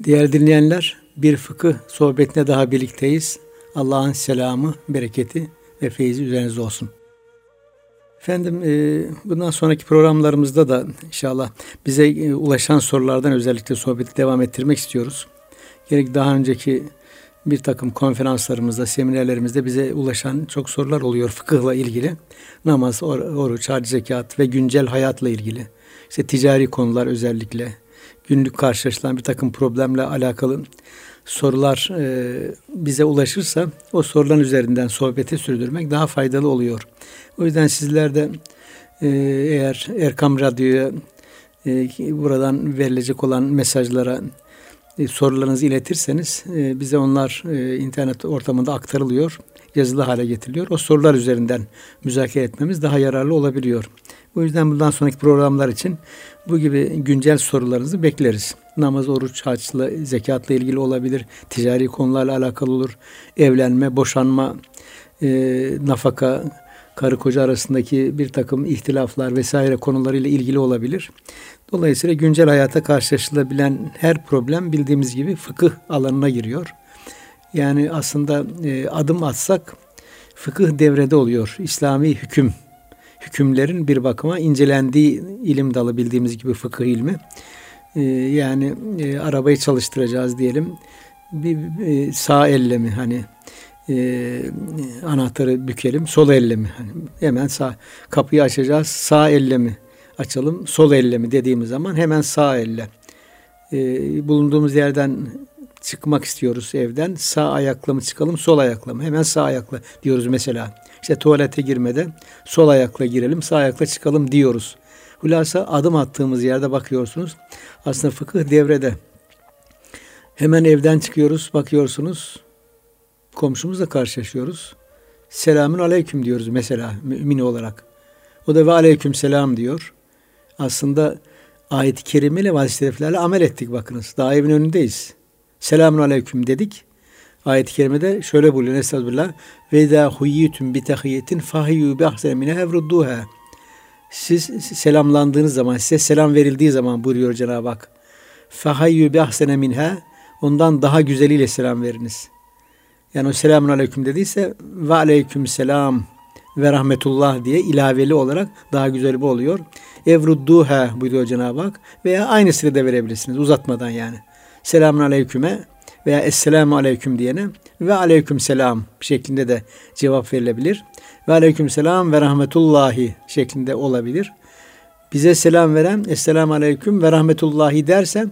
Değerli dinleyenler, bir fıkıh sohbetine daha birlikteyiz. Allah'ın selamı, bereketi ve feyzi üzerinize olsun. Efendim e, bundan sonraki programlarımızda da inşallah bize e, ulaşan sorulardan özellikle sohbeti devam ettirmek istiyoruz. Gerek daha önceki bir takım konferanslarımızda, seminerlerimizde bize ulaşan çok sorular oluyor fıkıhla ilgili. Namaz, oruç, hac, zekat ve güncel hayatla ilgili. İşte ticari konular özellikle, günlük karşılaşılan bir takım problemle alakalı sorular e, bize ulaşırsa o soruların üzerinden sohbeti sürdürmek daha faydalı oluyor. O yüzden sizler de e, eğer Erkam Radyo'ya e, buradan verilecek olan mesajlara e, sorularınızı iletirseniz e, bize onlar e, internet ortamında aktarılıyor, yazılı hale getiriliyor. O sorular üzerinden müzakere etmemiz daha yararlı olabiliyor. Bu yüzden bundan sonraki programlar için bu gibi güncel sorularınızı bekleriz. Namaz, oruç, haçla, zekatla ilgili olabilir, ticari konularla alakalı olur, evlenme, boşanma, e, nafaka, karı koca arasındaki bir takım ihtilaflar vesaire konularıyla ilgili olabilir. Dolayısıyla güncel hayata karşılaşılabilen her problem bildiğimiz gibi fıkıh alanına giriyor. Yani aslında e, adım atsak fıkıh devrede oluyor. İslami hüküm, hükümlerin bir bakıma incelendiği ilim dalı bildiğimiz gibi fıkıh ilmi. E, yani e, arabayı çalıştıracağız diyelim. Bir, bir sağ elle mi hani e, anahtarı bükelim sol elle mi? Hani hemen sağ kapıyı açacağız sağ elle mi? açalım sol elle mi dediğimiz zaman hemen sağ elle. E, bulunduğumuz yerden çıkmak istiyoruz evden. Sağ ayakla mı çıkalım, sol ayakla mı? Hemen sağ ayakla diyoruz mesela. İşte tuvalete girmede sol ayakla girelim, sağ ayakla çıkalım diyoruz. Hulasa adım attığımız yerde bakıyorsunuz. Aslında fıkıh devrede. Hemen evden çıkıyoruz, bakıyorsunuz. Komşumuzla karşılaşıyoruz. Selamün aleyküm diyoruz mesela mümin olarak. O da ve aleyküm selam diyor aslında ayet-i kerimeyle vazifelerle amel ettik bakınız. Daha evin önündeyiz. Selamun aleyküm dedik. Ayet-i kerimede şöyle buyuruyor Estağfirullah. Ve izâ huyyitüm bi tahiyetin fahiyyû bi ahsene mine evrudduha. Siz selamlandığınız zaman, size selam verildiği zaman buyuruyor Cenab-ı Hak. Fahayyû bi ahsene minha. Ondan daha güzeliyle selam veriniz. Yani o selamun aleyküm dediyse ve aleyküm selam ve rahmetullah diye ilaveli olarak daha güzel bu oluyor. Evrudduha buyuruyor Cenab-ı Hak. Veya aynısını da verebilirsiniz uzatmadan yani. Selamun aleyküme veya esselamu aleyküm diyene ve aleyküm selam şeklinde de cevap verilebilir. Ve aleyküm selam ve rahmetullahi şeklinde olabilir. Bize selam veren esselamu aleyküm ve rahmetullahi derse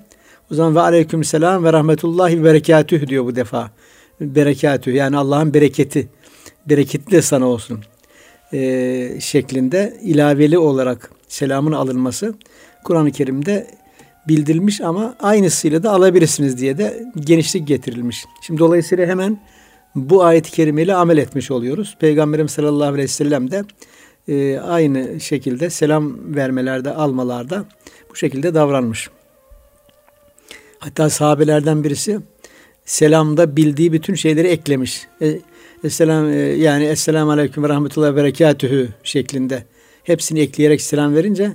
o zaman ve aleyküm selam ve rahmetullahi ve berekatüh diyor bu defa. Berekatüh yani Allah'ın bereketi. Bereketli sana olsun. Ee, şeklinde ilaveli olarak selamın alınması Kur'an-ı Kerim'de bildirilmiş ama aynısıyla da alabilirsiniz diye de genişlik getirilmiş. Şimdi dolayısıyla hemen bu ayet-i kerimeyle amel etmiş oluyoruz. Peygamberimiz sallallahu aleyhi ve sellem de e, aynı şekilde selam vermelerde, almalarda bu şekilde davranmış. Hatta sahabelerden birisi selamda bildiği bütün şeyleri eklemiş. E, Esselam e, yani Esselamu Aleyküm ve Rahmetullahi ve Berekatühü şeklinde hepsini ekleyerek selam verince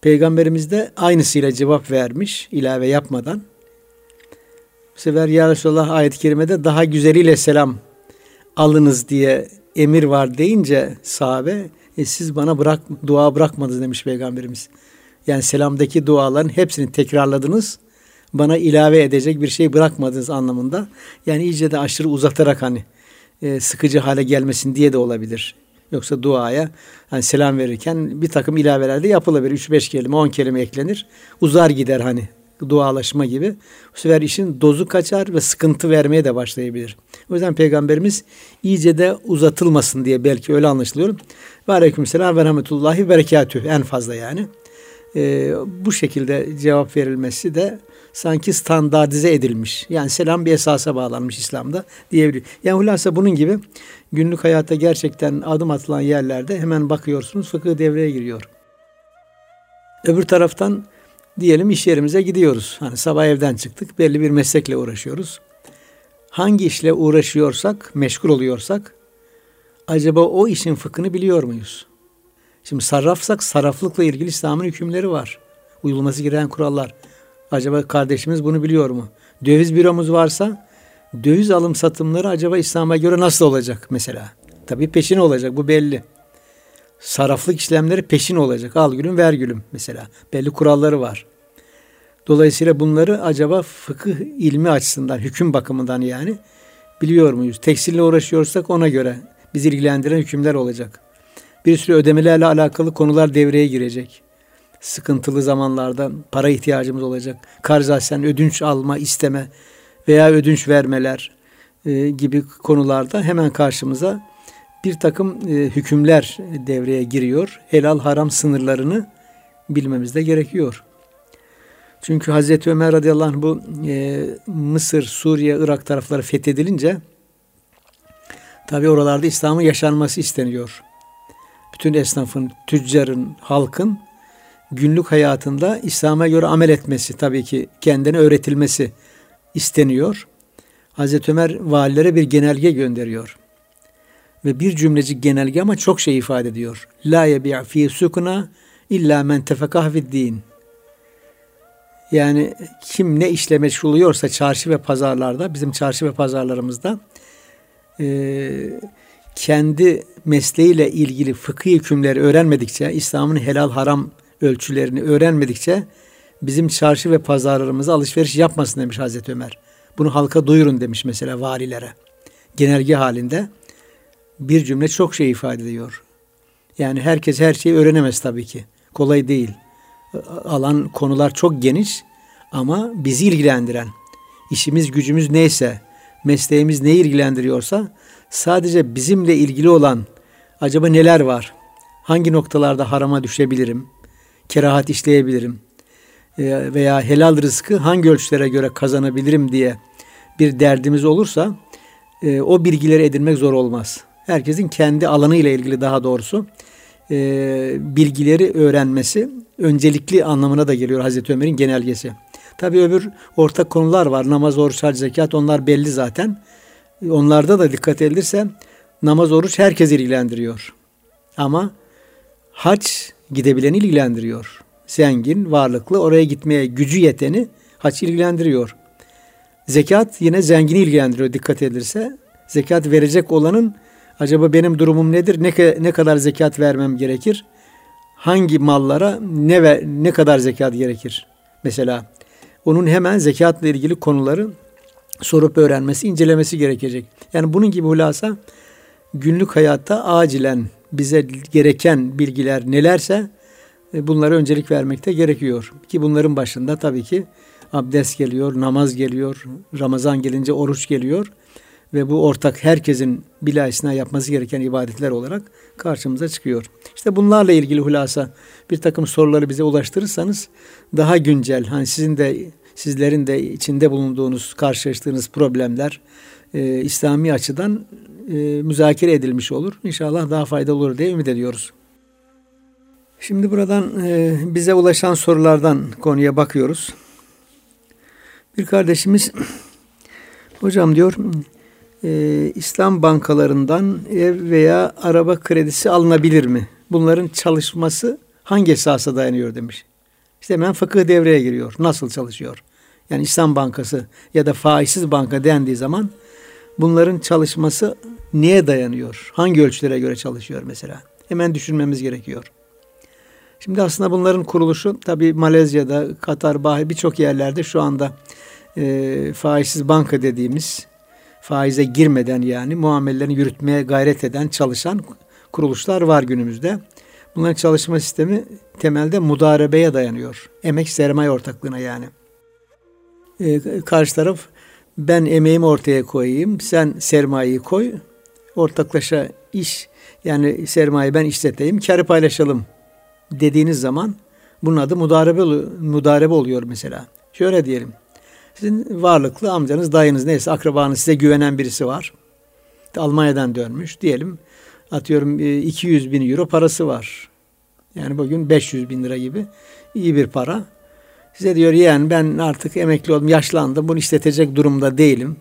Peygamberimiz de aynısıyla cevap vermiş ilave yapmadan. Bu sefer Ya Resulallah ayet-i kerimede daha güzeliyle selam alınız diye emir var deyince sahabe e siz bana bırak dua bırakmadınız demiş Peygamberimiz. Yani selamdaki duaların hepsini tekrarladınız. Bana ilave edecek bir şey bırakmadınız anlamında. Yani iyice de aşırı uzatarak hani e, sıkıcı hale gelmesin diye de olabilir. Yoksa duaya hani selam verirken bir takım ilaveler de yapılabilir. 3-5 kelime, 10 kelime eklenir. Uzar gider hani dualaşma gibi. Bu sefer işin dozu kaçar ve sıkıntı vermeye de başlayabilir. O yüzden Peygamberimiz iyice de uzatılmasın diye belki öyle anlaşılıyor. Ve aleyküm selam ve rahmetullahi berekatüh en fazla yani. Ee, bu şekilde cevap verilmesi de sanki standartize edilmiş. Yani selam bir esasa bağlanmış İslam'da diyebiliyor. Yani hulasa bunun gibi günlük hayatta gerçekten adım atılan yerlerde hemen bakıyorsunuz fıkıh devreye giriyor. Öbür taraftan diyelim iş yerimize gidiyoruz. Hani sabah evden çıktık belli bir meslekle uğraşıyoruz. Hangi işle uğraşıyorsak, meşgul oluyorsak acaba o işin fıkhını biliyor muyuz? Şimdi sarrafsak sarraflıkla ilgili İslam'ın hükümleri var. Uyulması gereken kurallar. Acaba kardeşimiz bunu biliyor mu? Döviz büromuz varsa döviz alım satımları acaba İslam'a göre nasıl olacak mesela? Tabii peşin olacak bu belli. Saraflık işlemleri peşin olacak. Al gülüm ver gülüm mesela. Belli kuralları var. Dolayısıyla bunları acaba fıkıh ilmi açısından, hüküm bakımından yani biliyor muyuz? Tekstille uğraşıyorsak ona göre biz ilgilendiren hükümler olacak. Bir sürü ödemelerle alakalı konular devreye girecek. Sıkıntılı zamanlarda para ihtiyacımız olacak. Karzasen ödünç alma, isteme veya ödünç vermeler e, gibi konularda hemen karşımıza bir takım e, hükümler devreye giriyor. Helal haram sınırlarını bilmemiz de gerekiyor. Çünkü Hazreti Ömer radıyallahu anh bu e, Mısır, Suriye, Irak tarafları fethedilince tabi oralarda İslam'ın yaşanması isteniyor. Bütün esnafın, tüccarın, halkın günlük hayatında İslam'a göre amel etmesi tabii ki kendine öğretilmesi isteniyor. Hazreti Ömer valilere bir genelge gönderiyor. Ve bir cümleci genelge ama çok şey ifade ediyor. La yebi' fi sukuna illa men tefekah din. Yani kim ne işle meşgul oluyorsa çarşı ve pazarlarda, bizim çarşı ve pazarlarımızda e, kendi mesleğiyle ilgili fıkhi hükümleri öğrenmedikçe, İslam'ın helal haram ölçülerini öğrenmedikçe bizim çarşı ve pazarlarımıza alışveriş yapmasın demiş Hazreti Ömer. Bunu halka duyurun demiş mesela valilere. Genelge halinde bir cümle çok şey ifade ediyor. Yani herkes her şeyi öğrenemez tabii ki. Kolay değil. Alan konular çok geniş ama bizi ilgilendiren, işimiz gücümüz neyse, mesleğimiz ne ilgilendiriyorsa sadece bizimle ilgili olan acaba neler var? Hangi noktalarda harama düşebilirim? Kerahat işleyebilirim? E, veya helal rızkı hangi ölçülere göre kazanabilirim diye bir derdimiz olursa e, o bilgileri edinmek zor olmaz. Herkesin kendi alanı ile ilgili daha doğrusu e, bilgileri öğrenmesi öncelikli anlamına da geliyor Hazreti Ömer'in genelgesi. Tabi öbür ortak konular var. Namaz, oruç, hac, zekat onlar belli zaten. Onlarda da dikkat edilirse namaz, oruç herkes ilgilendiriyor. Ama hac gidebileni ilgilendiriyor. Zengin, varlıklı, oraya gitmeye gücü yeteni hac ilgilendiriyor. Zekat yine zengini ilgilendiriyor dikkat edilirse. Zekat verecek olanın acaba benim durumum nedir? Ne, ne kadar zekat vermem gerekir? Hangi mallara ne ve ne kadar zekat gerekir? Mesela onun hemen zekatla ilgili konuları sorup öğrenmesi, incelemesi gerekecek. Yani bunun gibi hulasa günlük hayatta acilen bize gereken bilgiler nelerse e, bunlara öncelik vermekte gerekiyor. Ki bunların başında tabii ki abdest geliyor, namaz geliyor, Ramazan gelince oruç geliyor ve bu ortak herkesin bilahisine yapması gereken ibadetler olarak karşımıza çıkıyor. İşte bunlarla ilgili hulasa bir takım soruları bize ulaştırırsanız daha güncel, hani sizin de sizlerin de içinde bulunduğunuz, karşılaştığınız problemler e, İslami açıdan e, müzakere edilmiş olur. İnşallah daha faydalı olur diye ümit ediyoruz. Şimdi buradan e, bize ulaşan sorulardan konuya bakıyoruz. Bir kardeşimiz, hocam diyor, e, İslam bankalarından ev veya araba kredisi alınabilir mi? Bunların çalışması hangi esasa dayanıyor demiş. İşte hemen fıkıh devreye giriyor. Nasıl çalışıyor? Yani İslam Bankası ya da faizsiz banka dendiği zaman bunların çalışması neye dayanıyor? Hangi ölçülere göre çalışıyor mesela? Hemen düşünmemiz gerekiyor. Şimdi aslında bunların kuruluşu tabi Malezya'da, Katar, Bahir birçok yerlerde şu anda e, faizsiz banka dediğimiz faize girmeden yani muamelelerini yürütmeye gayret eden, çalışan kuruluşlar var günümüzde. Bunların çalışma sistemi temelde mudarebeye dayanıyor. Emek sermaye ortaklığına yani. Ee, karşı taraf ben emeğimi ortaya koyayım, sen sermayeyi koy. Ortaklaşa iş yani sermayeyi ben işleteyim, karı paylaşalım dediğiniz zaman bunun adı mudarebe, mudarebe oluyor mesela. Şöyle diyelim. Sizin varlıklı amcanız, dayınız neyse akrabanız size güvenen birisi var. Almanya'dan dönmüş diyelim. Atıyorum 200 e, bin euro parası var. Yani bugün 500 bin lira gibi iyi bir para. Size diyor yani ben artık emekli oldum, yaşlandım. Bunu işletecek durumda değilim.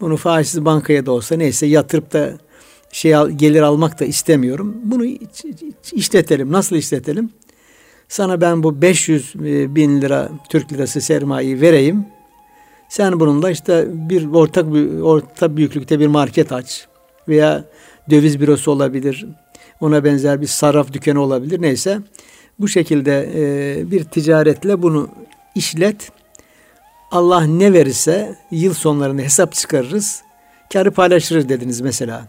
Bunu faizsiz bankaya da olsa neyse yatırıp da şey al, gelir almak da istemiyorum. Bunu işletelim. Nasıl işletelim? Sana ben bu 500 e, bin lira Türk lirası sermayeyi vereyim. Sen bununla işte bir ortak orta büyüklükte bir market aç veya döviz bürosu olabilir. Ona benzer bir sarraf dükkanı olabilir. Neyse bu şekilde e, bir ticaretle bunu işlet. Allah ne verirse yıl sonlarında hesap çıkarırız. Karı paylaşırız dediniz mesela.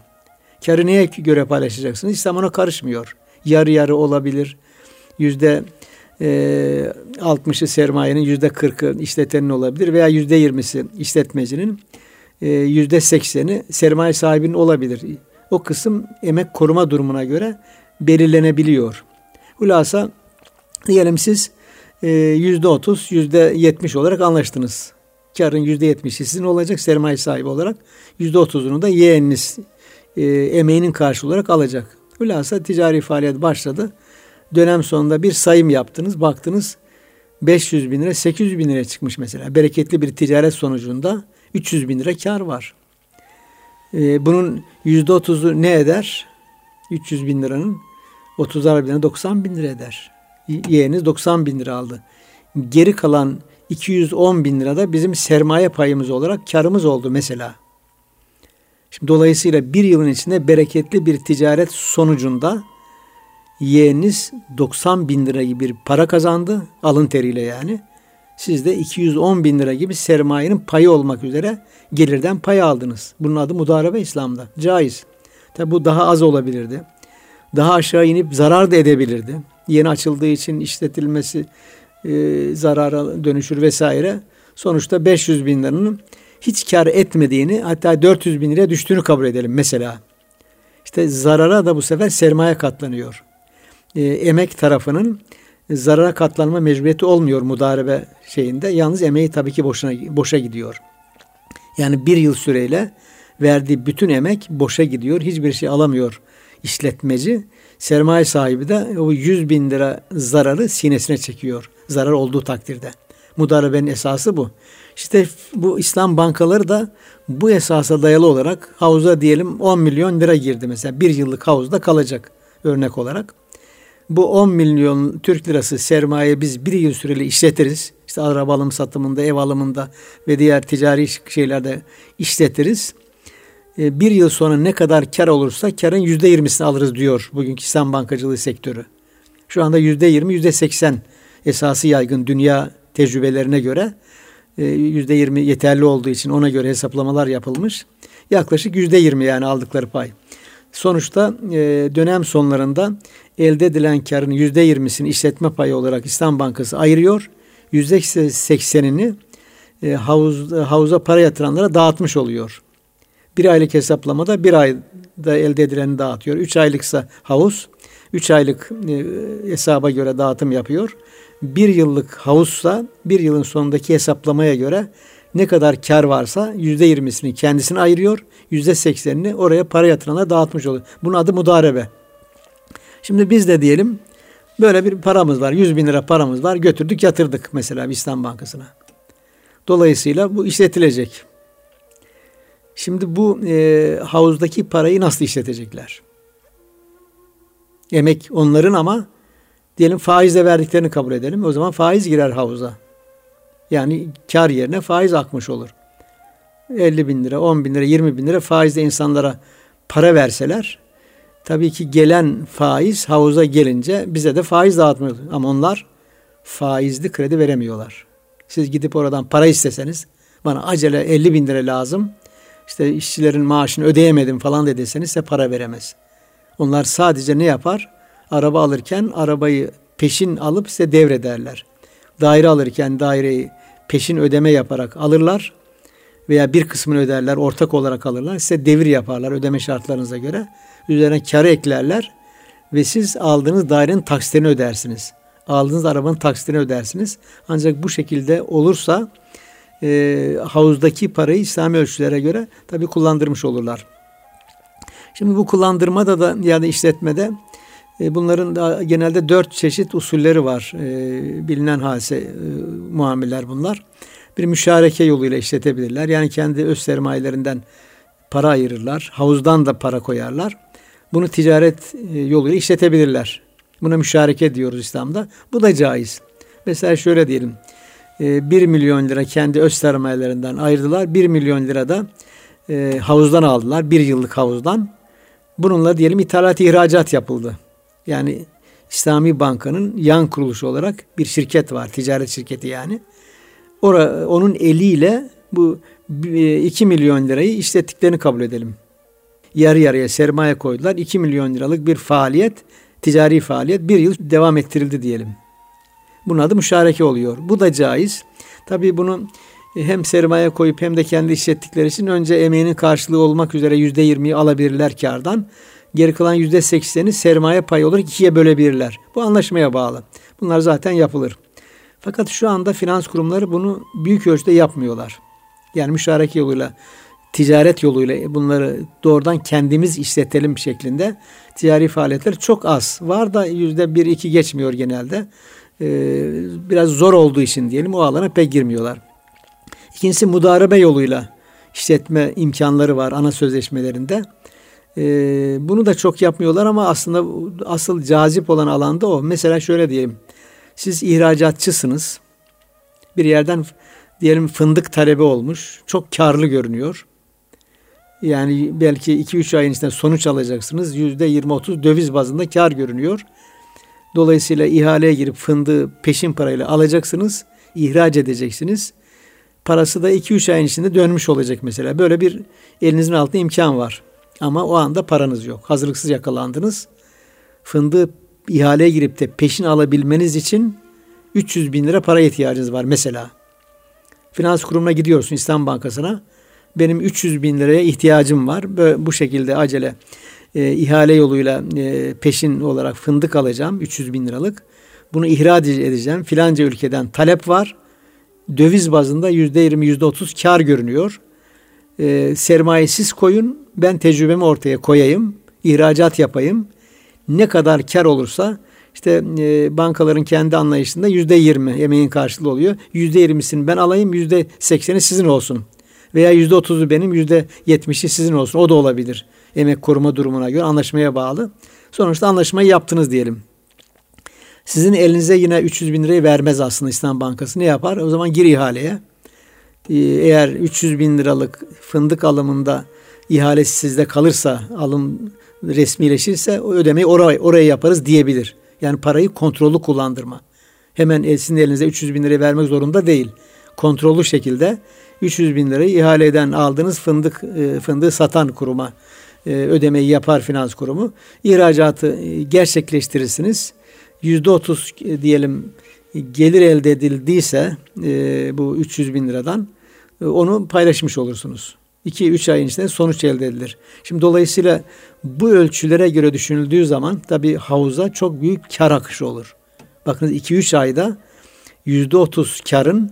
Karı neye göre paylaşacaksınız? İslam ona karışmıyor. Yarı yarı olabilir. Yüzde e, 60'ı sermayenin yüzde 40'ı işletenin olabilir veya yüzde 20'si işletmecinin e, yüzde 80'i sermaye sahibinin olabilir. O kısım emek koruma durumuna göre belirlenebiliyor. Hulasa diyelim siz yüzde 30, yüzde 70 olarak anlaştınız. Karın yüzde 70'i sizin olacak sermaye sahibi olarak. Yüzde 30'unu da yeğeniniz e, emeğinin karşı olarak alacak. Hulasa ticari faaliyet başladı. Dönem sonunda bir sayım yaptınız. Baktınız 500 bin lira 800 bin lira çıkmış mesela. Bereketli bir ticaret sonucunda 300 bin lira kar var. Ee, bunun yüzde otuzu ne eder? 300 bin liranın 30 bin 90 bin lira eder. Yeğeniz 90 bin lira aldı. Geri kalan 210 bin lira da bizim sermaye payımız olarak karımız oldu mesela. Şimdi dolayısıyla bir yılın içinde bereketli bir ticaret sonucunda yeğeniniz 90 bin lira gibi bir para kazandı. Alın teriyle yani. Siz de 210 bin lira gibi sermayenin payı olmak üzere gelirden pay aldınız. Bunun adı mudarebe İslam'da. Caiz. Tabi bu daha az olabilirdi. Daha aşağı inip zarar da edebilirdi. Yeni açıldığı için işletilmesi e, zarara dönüşür vesaire. Sonuçta 500 bin liranın hiç kar etmediğini hatta 400 bin liraya düştüğünü kabul edelim mesela. İşte zarara da bu sefer sermaye katlanıyor. E, emek tarafının zarara katlanma mecburiyeti olmuyor mudarebe şeyinde. Yalnız emeği tabii ki boşuna boşa gidiyor. Yani bir yıl süreyle verdiği bütün emek boşa gidiyor. Hiçbir şey alamıyor işletmeci. Sermaye sahibi de o 100 bin lira zararı sinesine çekiyor. Zarar olduğu takdirde. Mudarebenin esası bu. İşte bu İslam bankaları da bu esasa dayalı olarak havuza diyelim 10 milyon lira girdi mesela. Bir yıllık havuzda kalacak örnek olarak. Bu 10 milyon Türk lirası sermaye biz bir yıl süreli işletiriz. İşte araba alım satımında, ev alımında ve diğer ticari şeylerde işletiriz. E, bir yıl sonra ne kadar kar olursa karın yüzde yirmisini alırız diyor bugünkü İslam bankacılığı sektörü. Şu anda yüzde yirmi, yüzde seksen esası yaygın dünya tecrübelerine göre e, yüzde yirmi yeterli olduğu için ona göre hesaplamalar yapılmış. Yaklaşık yüzde yirmi yani aldıkları pay. Sonuçta e, dönem sonlarında elde edilen karın yüzde yirmisini işletme payı olarak İslam Bankası ayırıyor. Yüzde seksenini havuz, havuza para yatıranlara dağıtmış oluyor. Bir aylık hesaplamada bir ayda elde edileni dağıtıyor. Üç aylıksa havuz, üç aylık e, hesaba göre dağıtım yapıyor. Bir yıllık havuzsa bir yılın sonundaki hesaplamaya göre ne kadar kar varsa yüzde yirmisini kendisine ayırıyor. Yüzde seksenini oraya para yatırana dağıtmış oluyor. Bunun adı mudarebe. Şimdi biz de diyelim böyle bir paramız var. Yüz bin lira paramız var. Götürdük yatırdık mesela İslam Bankası'na. Dolayısıyla bu işletilecek. Şimdi bu e, havuzdaki parayı nasıl işletecekler? Emek onların ama diyelim faizle verdiklerini kabul edelim. O zaman faiz girer havuza. Yani kar yerine faiz akmış olur. 50 bin lira, 10 bin lira, 20 bin lira faizle insanlara para verseler tabii ki gelen faiz havuza gelince bize de faiz dağıtmıyor. Ama onlar faizli kredi veremiyorlar. Siz gidip oradan para isteseniz bana acele 50 bin lira lazım işte işçilerin maaşını ödeyemedim falan deseniz size para veremez. Onlar sadece ne yapar? Araba alırken arabayı peşin alıp size devrederler. Daire alırken daireyi peşin ödeme yaparak alırlar veya bir kısmını öderler, ortak olarak alırlar. Size devir yaparlar ödeme şartlarınıza göre. Üzerine karı eklerler ve siz aldığınız dairenin taksitini ödersiniz. Aldığınız arabanın taksitini ödersiniz. Ancak bu şekilde olursa e, havuzdaki parayı İslami ölçülere göre tabi kullandırmış olurlar. Şimdi bu kullandırmada da yani işletmede e, bunların da genelde dört çeşit usulleri var. E, bilinen hase e, muameller bunlar. Bir müşareke yoluyla işletebilirler. Yani kendi öz sermayelerinden para ayırırlar. Havuzdan da para koyarlar. Bunu ticaret e, yoluyla işletebilirler. Buna müşareke diyoruz İslam'da. Bu da caiz. Mesela şöyle diyelim. E, 1 milyon lira kendi öz sermayelerinden ayırdılar. 1 milyon lira da e, havuzdan aldılar. Bir yıllık havuzdan. Bununla diyelim ithalat ihracat yapıldı. Yani İslami Banka'nın yan kuruluşu olarak bir şirket var. Ticaret şirketi yani. Ora, onun eliyle bu 2 e, milyon lirayı işlettiklerini kabul edelim. Yarı yarıya sermaye koydular. 2 milyon liralık bir faaliyet, ticari faaliyet bir yıl devam ettirildi diyelim. Bunun adı müşareke oluyor. Bu da caiz. Tabii bunu hem sermaye koyup hem de kendi işlettikleri için önce emeğinin karşılığı olmak üzere yüzde yirmiyi alabilirler kardan. Geri kalan yüzde sekseni sermaye payı olarak ikiye bölebilirler. Bu anlaşmaya bağlı. Bunlar zaten yapılır. Fakat şu anda finans kurumları bunu büyük ölçüde yapmıyorlar. Yani müşareke yoluyla, ticaret yoluyla bunları doğrudan kendimiz işletelim şeklinde ticari faaliyetler çok az. Var da yüzde bir iki geçmiyor genelde. Ee, biraz zor olduğu için diyelim o alana pek girmiyorlar. İkincisi mudarebe yoluyla işletme imkanları var ana sözleşmelerinde. Ee, bunu da çok yapmıyorlar ama aslında asıl cazip olan alanda o. Mesela şöyle diyelim. Siz ihracatçısınız. Bir yerden diyelim fındık talebi olmuş. Çok karlı görünüyor. Yani belki 2-3 ayın içinde sonuç alacaksınız. %20-30 döviz bazında kar görünüyor. Dolayısıyla ihaleye girip fındığı peşin parayla alacaksınız. ihraç edeceksiniz. Parası da 2-3 ayın içinde dönmüş olacak mesela. Böyle bir elinizin altında imkan var. Ama o anda paranız yok. Hazırlıksız yakalandınız. Fındığı ihaleye girip de peşin alabilmeniz için 300 bin lira para ihtiyacınız var mesela. Finans kurumuna gidiyorsun İslam Bankası'na. Benim 300 bin liraya ihtiyacım var. Böyle, bu şekilde acele e, ihale yoluyla e, peşin olarak fındık alacağım 300 bin liralık. Bunu ihraç edeceğim. Filanca ülkeden talep var. Döviz bazında %20 %30 kar görünüyor. E, sermayesiz koyun ben tecrübemi ortaya koyayım. ihracat yapayım. Ne kadar kar olursa işte e, bankaların kendi anlayışında yüzde yirmi emeğin karşılığı oluyor. Yüzde yirmisini ben alayım, yüzde sekseni sizin olsun. Veya yüzde otuzu benim, yüzde yetmişi sizin olsun. O da olabilir. Emek koruma durumuna göre anlaşmaya bağlı. Sonuçta anlaşmayı yaptınız diyelim. Sizin elinize yine 300 bin lirayı vermez aslında İslam Bankası. Ne yapar? O zaman gir ihaleye. Ee, eğer 300 bin liralık fındık alımında ihalesi sizde kalırsa, alım resmileşirse o ödemeyi oraya, oraya yaparız diyebilir. Yani parayı kontrollü kullandırma. Hemen sizin elinize 300 bin lirayı vermek zorunda değil. Kontrollü şekilde 300 bin lirayı ihaleden aldığınız fındık e, fındığı satan kuruma ödemeyi yapar finans kurumu. İhracatı e, gerçekleştirirsiniz. Yüzde otuz diyelim gelir elde edildiyse bu 300 bin liradan onu paylaşmış olursunuz. 2-3 ayın içinde sonuç elde edilir. Şimdi dolayısıyla bu ölçülere göre düşünüldüğü zaman tabi havuza çok büyük kar akışı olur. Bakınız 2-3 ayda %30 karın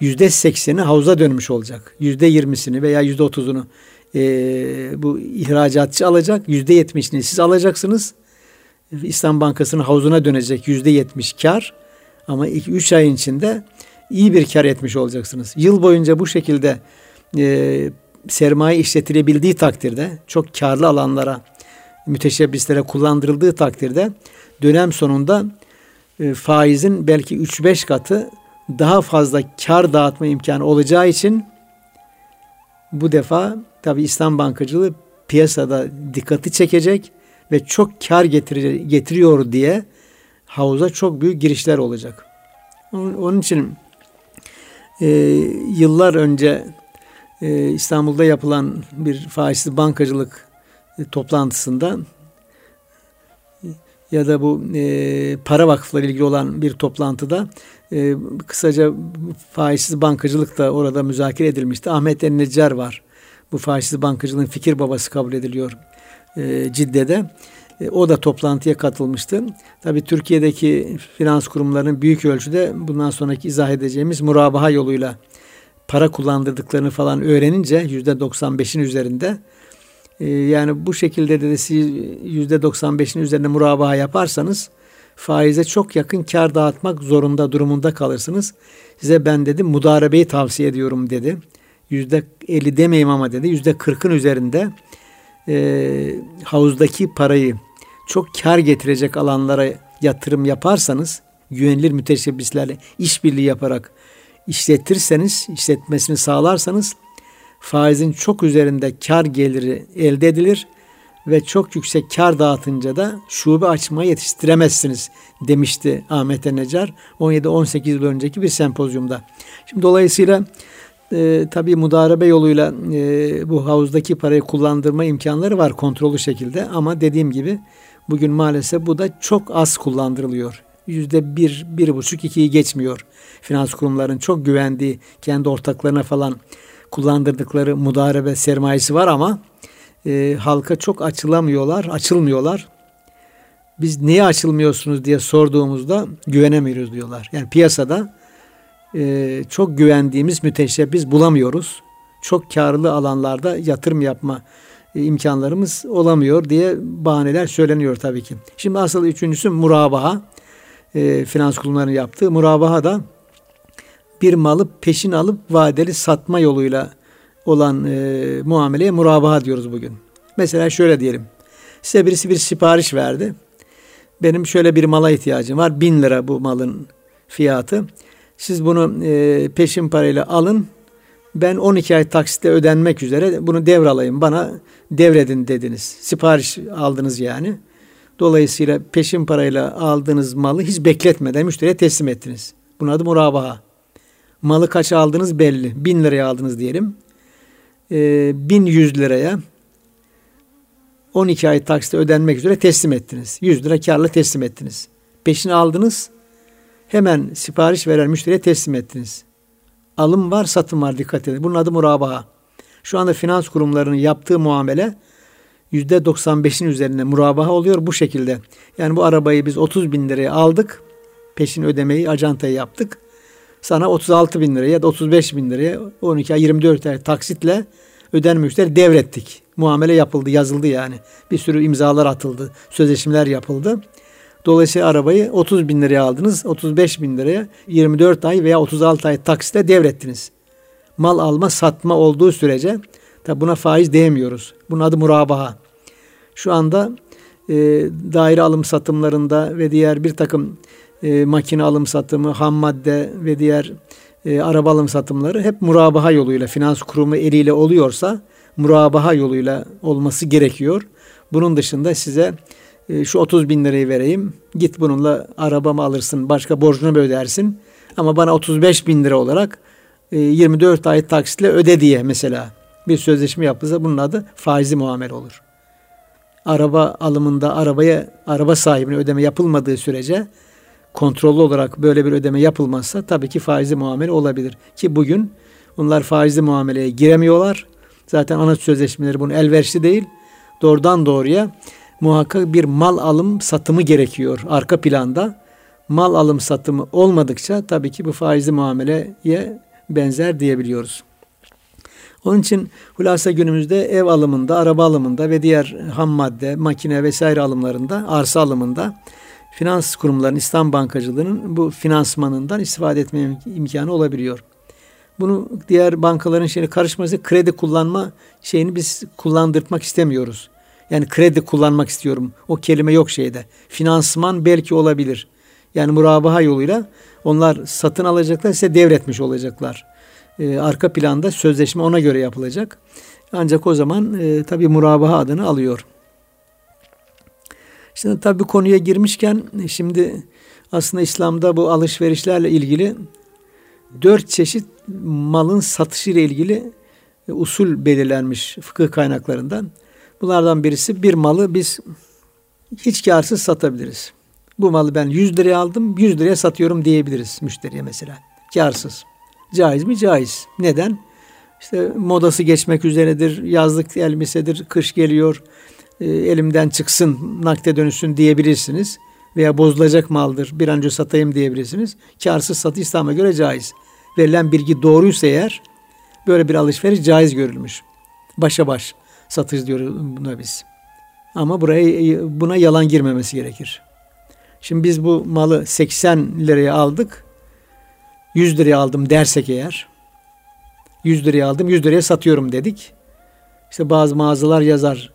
%80'i havuza dönmüş olacak. %20'sini veya %30'unu e, bu ihracatçı alacak. %70'ini siz alacaksınız. İslam Bankası'nın havuzuna dönecek %70 kar. Ama 3 ayın içinde iyi bir kar etmiş olacaksınız. Yıl boyunca bu şekilde e, sermaye işletilebildiği takdirde çok karlı alanlara müteşebbislere kullandırıldığı takdirde dönem sonunda e, faizin belki 3-5 katı daha fazla kar dağıtma imkanı olacağı için bu defa tabi İslam bankacılığı piyasada dikkati çekecek ve çok kar getiriyor diye havuza çok büyük girişler olacak. Onun için e, yıllar önce e, İstanbul'da yapılan bir faizsiz bankacılık e, toplantısında ya da bu e, para vakıfları ilgili olan bir toplantıda e, kısaca faizsiz bankacılık da orada müzakere edilmişti. Ahmet El var. Bu faizsiz bankacılığın fikir babası kabul ediliyor e, Cidde'de. E, o da toplantıya katılmıştı. Tabii Türkiye'deki finans kurumlarının büyük ölçüde bundan sonraki izah edeceğimiz murabaha yoluyla para kullandırdıklarını falan öğrenince yüzde 95'in üzerinde e, yani bu şekilde de siz yüzde 95'in üzerinde murabaha yaparsanız faize çok yakın kar dağıtmak zorunda durumunda kalırsınız. Size ben dedim mudarebeyi tavsiye ediyorum dedi. Yüzde 50 demeyeyim ama dedi. Yüzde 40'ın üzerinde e, havuzdaki parayı çok kar getirecek alanlara yatırım yaparsanız güvenilir müteşebbislerle işbirliği yaparak işletirseniz, işletmesini sağlarsanız faizin çok üzerinde kar geliri elde edilir ve çok yüksek kar dağıtınca da şube açmaya yetiştiremezsiniz demişti Ahmet Necar 17-18 yıl önceki bir sempozyumda. Şimdi dolayısıyla e, tabii mudarebe yoluyla e, bu havuzdaki parayı kullandırma imkanları var kontrollü şekilde ama dediğim gibi bugün maalesef bu da çok az kullandırılıyor. Yüzde bir, bir buçuk, ikiyi geçmiyor. Finans kurumlarının çok güvendiği kendi ortaklarına falan kullandırdıkları mudarebe sermayesi var ama e, halka çok açılamıyorlar, açılmıyorlar. Biz niye açılmıyorsunuz diye sorduğumuzda güvenemiyoruz diyorlar. Yani piyasada e, çok güvendiğimiz müteşebbis bulamıyoruz. Çok karlı alanlarda yatırım yapma e, imkanlarımız olamıyor diye bahaneler söyleniyor tabii ki. Şimdi asıl üçüncüsü murabaha. E, finans kurumlarının yaptığı murabaha da bir malı peşin alıp vadeli satma yoluyla olan e, muameleye murabaha diyoruz bugün. Mesela şöyle diyelim. Size birisi bir sipariş verdi. Benim şöyle bir mala ihtiyacım var. Bin lira bu malın fiyatı. Siz bunu e, peşin parayla alın. Ben 12 ay taksitle ödenmek üzere bunu devralayın. Bana devredin dediniz. Sipariş aldınız yani. Dolayısıyla peşin parayla aldığınız malı hiç bekletmeden müşteriye teslim ettiniz. Bunun adı murabaha. Malı kaça aldınız belli. Bin liraya aldınız diyelim. Ee, 1100 liraya 12 ay taksitle ödenmek üzere teslim ettiniz. 100 lira karla teslim ettiniz. Peşini aldınız. Hemen sipariş veren müşteriye teslim ettiniz. Alım var, satım var dikkat edin. Bunun adı murabaha. Şu anda finans kurumlarının yaptığı muamele %95'in üzerine murabaha oluyor bu şekilde. Yani bu arabayı biz 30 bin liraya aldık. Peşin ödemeyi acantayı yaptık. Sana 36 bin liraya ya da 35 bin liraya 12 ay 24 ay taksitle ödenmişler devrettik. Muamele yapıldı, yazıldı yani. Bir sürü imzalar atıldı, sözleşmeler yapıldı. Dolayısıyla arabayı 30 bin liraya aldınız, 35 bin liraya 24 ay veya 36 ay taksitle devrettiniz. Mal alma, satma olduğu sürece tabi buna faiz diyemiyoruz. Bunun adı murabaha. Şu anda e, daire alım satımlarında ve diğer bir takım e, makine alım satımı, ham madde ve diğer e, araba alım satımları hep murabaha yoluyla, finans kurumu eliyle oluyorsa murabaha yoluyla olması gerekiyor. Bunun dışında size şu 30 bin lirayı vereyim, git bununla arabamı alırsın, başka borcunu ödersin. Ama bana 35 bin lira olarak e, 24 ay taksitle öde diye mesela bir sözleşme yapılsa bunun adı faizi muamele olur. Araba alımında arabaya araba sahibine ödeme yapılmadığı sürece kontrollü olarak böyle bir ödeme yapılmazsa tabii ki faizli muamele olabilir. Ki bugün onlar faizli muameleye giremiyorlar. Zaten ana sözleşmeleri bunun elverişli değil. Doğrudan doğruya muhakkak bir mal alım satımı gerekiyor arka planda. Mal alım satımı olmadıkça tabii ki bu faizli muameleye benzer diyebiliyoruz. Onun için hulasa günümüzde ev alımında, araba alımında ve diğer ham madde, makine vesaire alımlarında, arsa alımında finans kurumlarının, İslam bankacılığının bu finansmanından istifade etme imkanı olabiliyor. Bunu diğer bankaların şeyine karışması kredi kullanma şeyini biz kullandırtmak istemiyoruz. Yani kredi kullanmak istiyorum. O kelime yok şeyde. Finansman belki olabilir. Yani murabaha yoluyla onlar satın alacaklar size devretmiş olacaklar. Ee, arka planda sözleşme ona göre yapılacak. Ancak o zaman e, tabi murabaha adını alıyor. Şimdi tabi konuya girmişken şimdi aslında İslam'da bu alışverişlerle ilgili dört çeşit malın satışı ile ilgili usul belirlenmiş fıkıh kaynaklarından. Bunlardan birisi bir malı biz hiç karsız satabiliriz. Bu malı ben 100 liraya aldım, 100 liraya satıyorum diyebiliriz müşteriye mesela. Karsız. Caiz mi? Caiz. Neden? İşte modası geçmek üzeredir, yazlık elbisedir, kış geliyor, e, elimden çıksın, nakde dönüşsün diyebilirsiniz. Veya bozulacak maldır, bir an önce satayım diyebilirsiniz. Karsız satı İslam'a göre caiz. Verilen bilgi doğruysa eğer böyle bir alışveriş caiz görülmüş. Başa baş satış diyoruz buna biz. Ama buraya buna yalan girmemesi gerekir. Şimdi biz bu malı 80 liraya aldık. 100 liraya aldım dersek eğer 100 liraya aldım 100 liraya satıyorum dedik. İşte bazı mağazalar yazar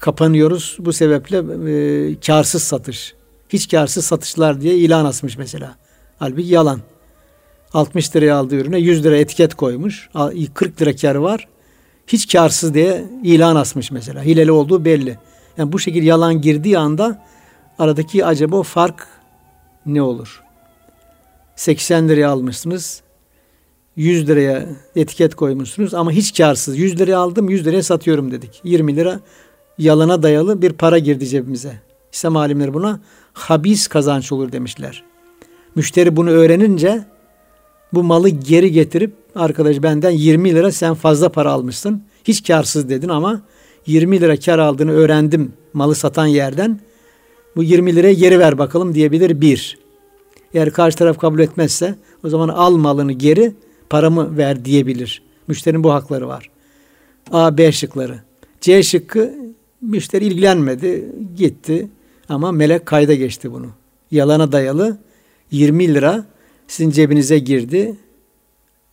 kapanıyoruz. Bu sebeple e, karsız satış. Hiç karsız satışlar diye ilan asmış mesela. Halbuki yalan. 60 liraya aldığı ürüne 100 lira etiket koymuş. 40 lira kar var. Hiç karsız diye ilan asmış mesela. Hileli olduğu belli. Yani bu şekilde yalan girdiği anda aradaki acaba o fark ne olur? 80 liraya almışsınız. 100 liraya etiket koymuşsunuz ama hiç karsız. 100 liraya aldım 100 liraya satıyorum dedik. 20 lira yalana dayalı bir para girdi cebimize. İslam alimleri buna habis kazanç olur demişler. Müşteri bunu öğrenince bu malı geri getirip arkadaş benden 20 lira sen fazla para almışsın. Hiç karsız dedin ama 20 lira kar aldığını öğrendim malı satan yerden. Bu 20 liraya geri ver bakalım diyebilir bir. Eğer karşı taraf kabul etmezse o zaman al malını geri paramı ver diyebilir. Müşterinin bu hakları var. A, B şıkları. C şıkkı müşteri ilgilenmedi, gitti ama melek kayda geçti bunu. Yalana dayalı 20 lira sizin cebinize girdi.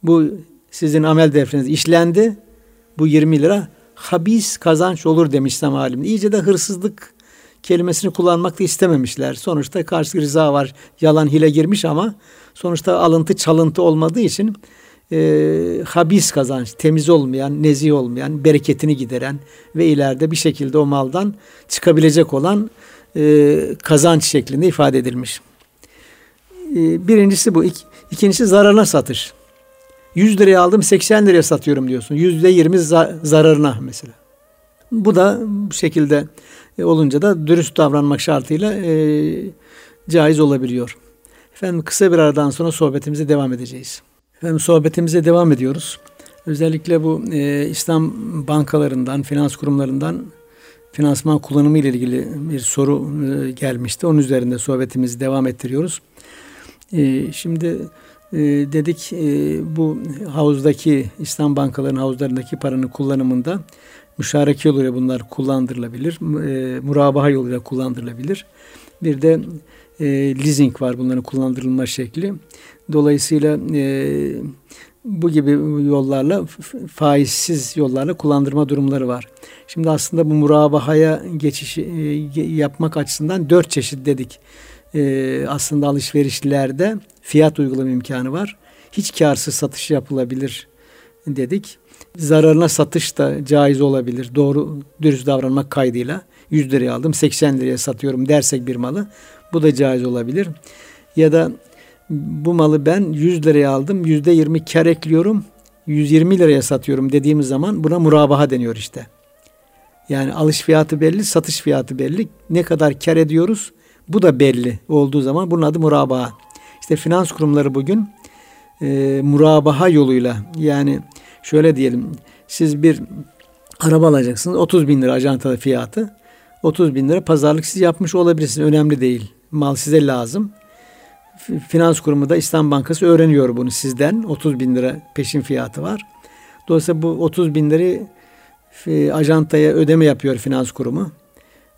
Bu sizin amel defteriniz işlendi. Bu 20 lira habis kazanç olur demiş İslam alim. İyice de hırsızlık kelimesini kullanmak da istememişler. Sonuçta karşı rıza var. Yalan hile girmiş ama sonuçta alıntı çalıntı olmadığı için e, habis kazanç, temiz olmayan, nezih olmayan, bereketini gideren ve ileride bir şekilde o maldan çıkabilecek olan e, kazanç şeklinde ifade edilmiş. E, birincisi bu. İk, ikincisi zararına satış. 100 liraya aldım 80 liraya satıyorum diyorsun. Yüzde yirmi zararına mesela. Bu da bu şekilde e, olunca da dürüst davranmak şartıyla e, caiz olabiliyor. Efendim kısa bir aradan sonra sohbetimize devam edeceğiz. Efendim sohbetimize devam ediyoruz. Özellikle bu e, İslam bankalarından, finans kurumlarından finansman kullanımı ile ilgili bir soru e, gelmişti. Onun üzerinde sohbetimizi devam ettiriyoruz. E, şimdi e, dedik e, bu havuzdaki İslam bankalarının havuzlarındaki paranın kullanımında müşareke yoluyla bunlar kullandırılabilir. E, murabaha yoluyla kullandırılabilir. Bir de e, leasing var bunların kullandırılma şekli. Dolayısıyla bu gibi yollarla faizsiz yollarla kullandırma durumları var. Şimdi aslında bu murabahaya geçiş yapmak açısından dört çeşit dedik. E, aslında alışverişlerde fiyat uygulama imkanı var. Hiç karsız satış yapılabilir dedik. Zararına satış da caiz olabilir. Doğru dürüst davranmak kaydıyla. 100 liraya aldım 80 liraya satıyorum dersek bir malı. Bu da caiz olabilir. Ya da bu malı ben 100 liraya aldım. %20 kar ekliyorum. 120 liraya satıyorum dediğimiz zaman buna murabaha deniyor işte. Yani alış fiyatı belli, satış fiyatı belli. Ne kadar kar ediyoruz bu da belli olduğu zaman bunun adı murabaha. İşte finans kurumları bugün e, murabaha yoluyla yani şöyle diyelim siz bir araba alacaksınız 30 bin lira ajantada fiyatı 30 bin lira pazarlık siz yapmış olabilirsiniz önemli değil mal size lazım. Finans kurumu da İslam Bankası öğreniyor bunu sizden 30 bin lira peşin fiyatı var. Dolayısıyla bu 30 bin lirayı ajantaya ödeme yapıyor finans kurumu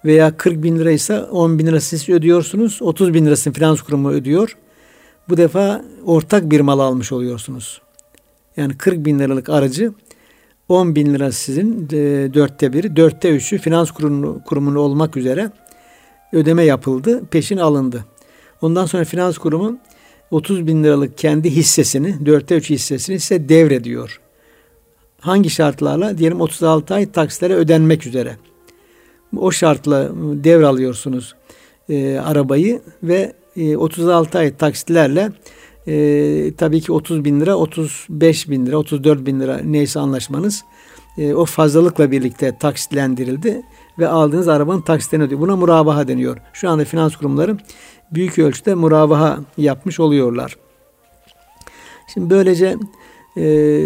veya 40 bin liraysa 10 bin lira siz ödüyorsunuz 30 bin lirasını finans kurumu ödüyor bu defa ortak bir mal almış oluyorsunuz. Yani 40 bin liralık aracı 10 bin lira sizin e, dörtte biri, dörtte üçü finans kurumu, kurumunu olmak üzere ödeme yapıldı, peşin alındı. Ondan sonra finans kurumu 30 bin liralık kendi hissesini, dörtte üç hissesini size devrediyor. Hangi şartlarla? Diyelim 36 ay taksilere ödenmek üzere. O şartla devralıyorsunuz e, arabayı ve 36 e, ay taksitlerle e, tabii ki 30 bin lira, 35 bin lira, 34 bin lira neyse anlaşmanız e, o fazlalıkla birlikte taksitlendirildi ve aldığınız arabanın taksitlerini ödüyor. Buna murabaha deniyor. Şu anda finans kurumları büyük ölçüde murabaha yapmış oluyorlar. Şimdi böylece e,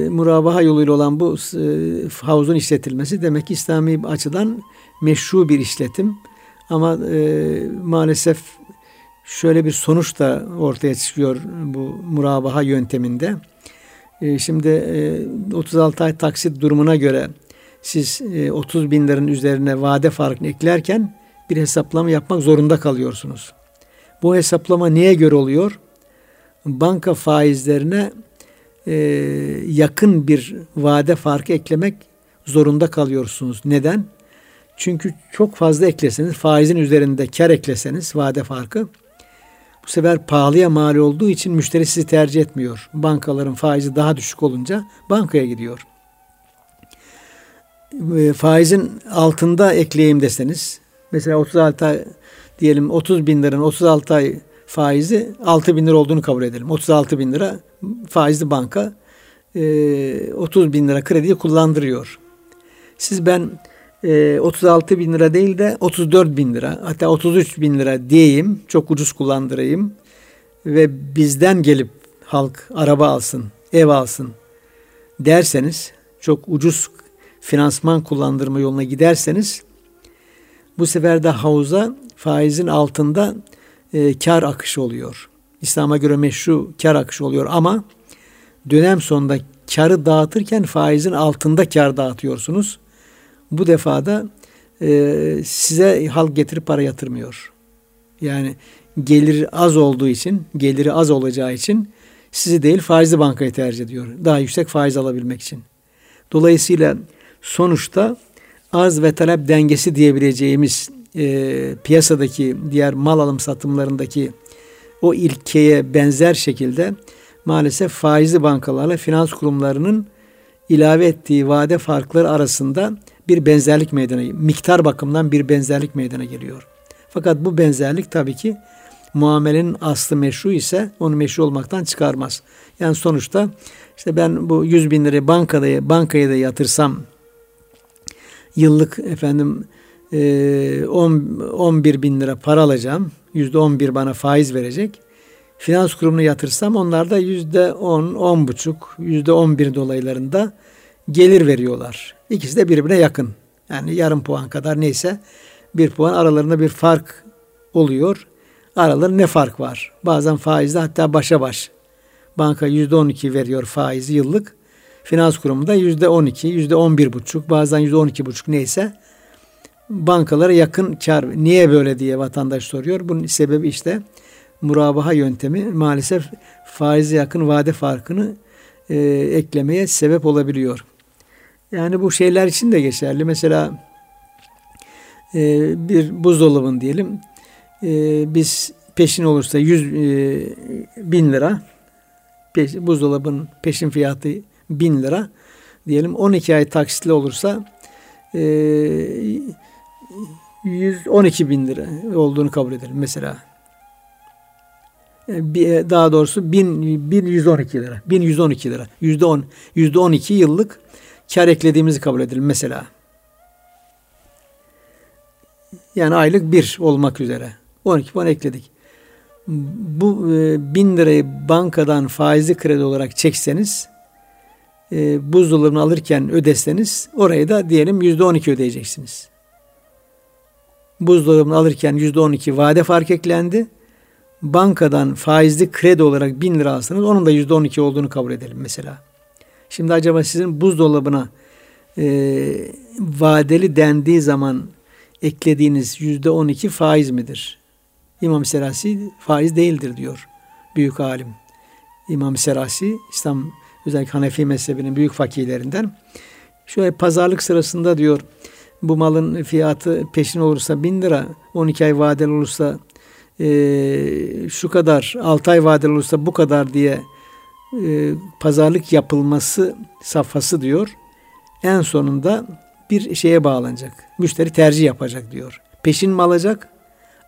murabaha yoluyla olan bu e, havuzun işletilmesi demek ki İslami açıdan meşru bir işletim. Ama e, maalesef şöyle bir sonuç da ortaya çıkıyor bu murabaha yönteminde. E, şimdi e, 36 ay taksit durumuna göre siz e, 30 bin liranın üzerine vade farkını eklerken bir hesaplama yapmak zorunda kalıyorsunuz. Bu hesaplama niye göre oluyor? Banka faizlerine e, yakın bir vade farkı eklemek zorunda kalıyorsunuz. Neden? Çünkü çok fazla ekleseniz, faizin üzerinde kar ekleseniz vade farkı Bu sefer pahalıya mal olduğu için müşteri sizi tercih etmiyor. Bankaların faizi daha düşük olunca bankaya gidiyor. E, faizin altında ekleyeyim deseniz mesela 36 ay diyelim 30 bin liranın 36 ay faizi 6 bin lira olduğunu kabul edelim. 36 bin lira faizli banka 30 e, bin lira krediyi kullandırıyor. Siz ben 36 e, bin lira değil de 34 bin lira hatta 33 bin lira diyeyim çok ucuz kullandırayım ve bizden gelip halk araba alsın ev alsın derseniz çok ucuz finansman kullandırma yoluna giderseniz bu sefer de havuza faizin altında e, kar akışı oluyor. İslam'a göre meşru kar akışı oluyor ama dönem sonunda karı dağıtırken faizin altında kar dağıtıyorsunuz. Bu defada e, size halk getirip para yatırmıyor. Yani gelir az olduğu için, geliri az olacağı için sizi değil faizli bankayı tercih ediyor. Daha yüksek faiz alabilmek için. Dolayısıyla sonuçta arz ve talep dengesi diyebileceğimiz e, piyasadaki diğer mal alım satımlarındaki o ilkeye benzer şekilde maalesef faizli bankalarla finans kurumlarının ilave ettiği vade farkları arasında bir benzerlik meydana miktar bakımından bir benzerlik meydana geliyor. Fakat bu benzerlik tabii ki muamelenin aslı meşru ise onu meşru olmaktan çıkarmaz. Yani sonuçta işte ben bu 100 bin lirayı bankada, bankaya da yatırsam yıllık efendim 10, e, 11 bin lira para alacağım. Yüzde 11 bana faiz verecek. Finans kurumuna yatırsam onlar da yüzde 10, 10 buçuk, yüzde 11 dolaylarında gelir veriyorlar. İkisi de birbirine yakın. Yani yarım puan kadar neyse bir puan aralarında bir fark oluyor. Aralarında ne fark var? Bazen faizde hatta başa baş. Banka yüzde 12 veriyor faizi yıllık. Finans kurumunda yüzde 12, yüzde 11 buçuk, bazen yüzde 12 buçuk neyse bankalara yakın kar. Niye böyle diye vatandaş soruyor. Bunun sebebi işte murabaha yöntemi maalesef faize yakın vade farkını e, eklemeye sebep olabiliyor. Yani bu şeyler için de geçerli. Mesela e, bir buzdolabın diyelim e, biz peşin olursa 100 e, bin lira peş, buzdolabının peşin fiyatı bin lira diyelim 12 ay taksitli olursa e, 112 bin lira olduğunu kabul edelim mesela. E, e, daha doğrusu 1000, 1112 lira. 1112 lira. Yüzde 10, yüzde 12 yıllık kar eklediğimizi kabul edelim mesela. Yani aylık bir olmak üzere. 12 puan ekledik. Bu e, bin lirayı bankadan faizli kredi olarak çekseniz e, buzdolabını alırken ödeseniz orayı da diyelim yüzde 12 ödeyeceksiniz. Buzdolabını alırken yüzde 12 vade fark eklendi. Bankadan faizli kredi olarak bin lira alsanız onun da yüzde 12 olduğunu kabul edelim mesela. Şimdi acaba sizin buzdolabına e, vadeli dendiği zaman eklediğiniz yüzde 12 faiz midir? İmam Serasi faiz değildir diyor büyük alim. İmam Serasi İslam özellikle Hanefi mezhebinin büyük fakirlerinden. Şöyle pazarlık sırasında diyor bu malın fiyatı peşin olursa bin lira, 12 ay vadeli olursa e, şu kadar, 6 ay vadeli olursa bu kadar diye e, pazarlık yapılması safhası diyor. En sonunda bir şeye bağlanacak. Müşteri tercih yapacak diyor. Peşin mi alacak?